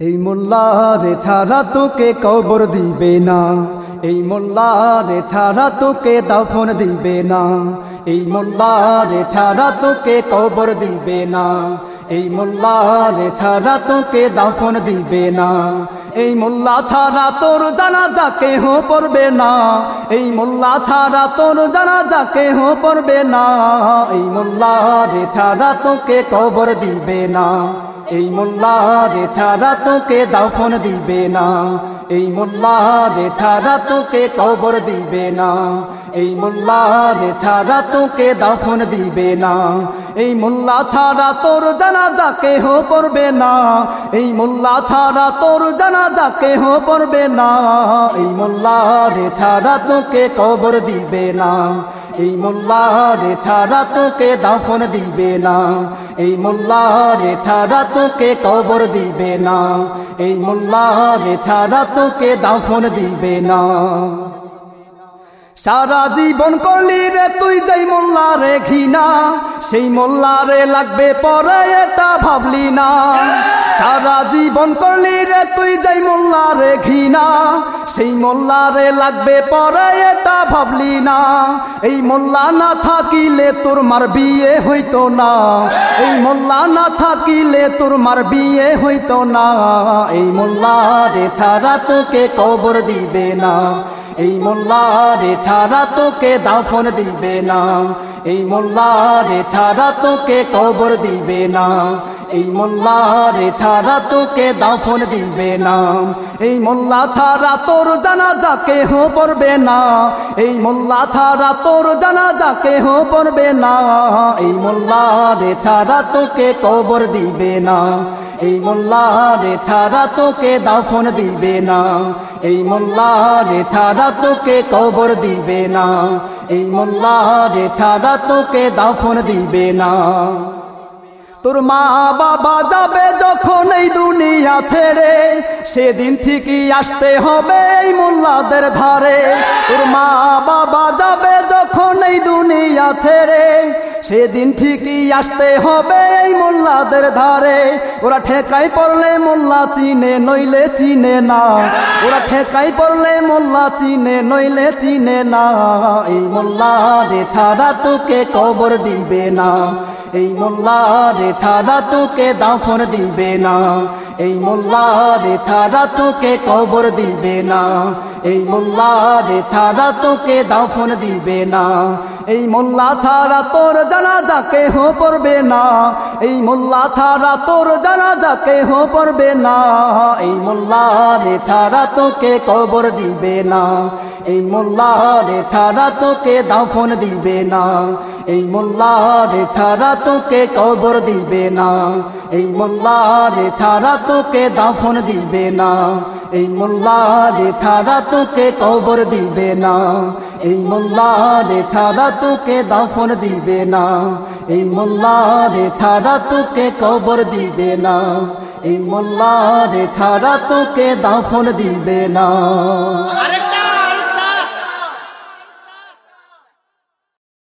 এই মোল্লারে ছাড়া তোকে কবর দিবে না। এই মোল্লারে ছাড়া তোকে দাফন দিবে না। এই মোল্লারে ছাড়া তোকে কবর দিবে না। এই মোল্লারে ছাড়া তোকে দাফন দিবে না। এই মোল্লা ছাড়া তোর জানা যাকে হো পড়বে না। এই মোল্লা ছাড়া তোর জানা যাকে হো পড়বে না। এই মোল্লারে ছাড়া তোকে কবর দিবে না। এই মোল্লারে ছাড়া তোকে দাফন দিবে না। এই মোল্লারে ছাড়া তোকে কবর দিবে না। এই মোল্লারে ছাড়া তোকে দাফন দিবে না। এই মোল্লা ছাড়া তোর জানা যাকে হো পড়বে না। এই মোল্লা ছাড়া তোর জানা যাকে হো পড়বে না। এই মোল্লারে ছাড়া তোকে কবর দিবে না। এই মোল্লারে ছাড়া তোকে দাফন দিবে না। এই মোল্লারে ছাড়া তোকে কবর দিবে না। এই মোল্লারে ছাড়া তোকে দাফন দিবে না। সারা জীবন করলি রে, তুই যেই মোল্লারে ঘিনা সেই মোল্লারে লাগবে পরে এটা ভাবলি না। সারা জীবন করলি রে, তুই যেই মোল্লারে ঘিনা সেই মোল্লারে লাগবে পরে এটা ভাবলি না। এই মোল্লা না থাকিলে তোর মার বিয়ে হইতো না। এই মোল্লা না থাকিলে তোর মার বিয়ে হইতো না। এই মোল্লারে ছাড়া তোকে কবর দিবে না। এই মোল্লারে ছাড়া তোকে দাফন দিবে না। এই মোল্লারে ছাড়া তোকে কবর দিবে না। এই মোল্লারে ছাড়া তোকে দাফন দিবে না। এই মোল্লা ছাড়া তোর জানা যাকে হো পড়বে না। এই মোল্লা ছাড়া তোর জানা যাকে হো পড়বে না। এই মোল্লারে ছাড়া তোকে কবর দিবে না। এই মোল্লারে ছাড়া তোকে দাফন দিবে না। এই মোল্লারে ছাড়া তোকে কবর দিবে না। এই মোল্লারে ছাড়া তোকে দাফন দিবে না। তোর মা বাবা যাবে যখন এই দুনিয়া ছেড়ে, সেদিন ঠিকই আসতে হবে এই মোল্লাদের ধারে। তোর মা বাবা যাবে যখন এই দুনিয়া ছেড়ে সেদিন ঠিকই আসতে হবে এই মোল্লাদের ধারে। ওরা ঠেকাই পড়লে মোল্লা চিনে, নইলে চিনে না। ওরা ঠেকাই পড়লে মোল্লা চিনে, নইলে চিনে না। এই মোল্লারে ছাড়া তোকে কবর দিবে না। এই মোল্লারে ছাড়া তোকে দাফন দিবে না। এই মোল্লারে ছাড়া তোকে কবর দিবে না। এই মোল্লারে ছাড়া তোকে দাফন দিবে না। এই মোল্লা ছাড়া তোর জানা যাকে হো পড়বে না। এই মোল্লা ছাড়া তোর জানা যাকে হো পড়বে না। এই মোল্লারে ছাড়া তোকে কবর দিবে না। এই মোল্লারে ছাড়া তোকে দাফন দিবে না। এই মোল্লারে ছাড়া তোকে কবর দিবে না। এই মোল্লারে ছাড়া তোকে দাফন দিবে না। এই মোল্লারে ছাড়া তোকে কবর দিবে না। এই মোল্লারে ছাড়া তোকে দাফন দিবে না। এই মোল্লারে ছাড়া তোকে কবর দিবে না। এই মোল্লারে ছাড়া তোকে দাফন দিবে না।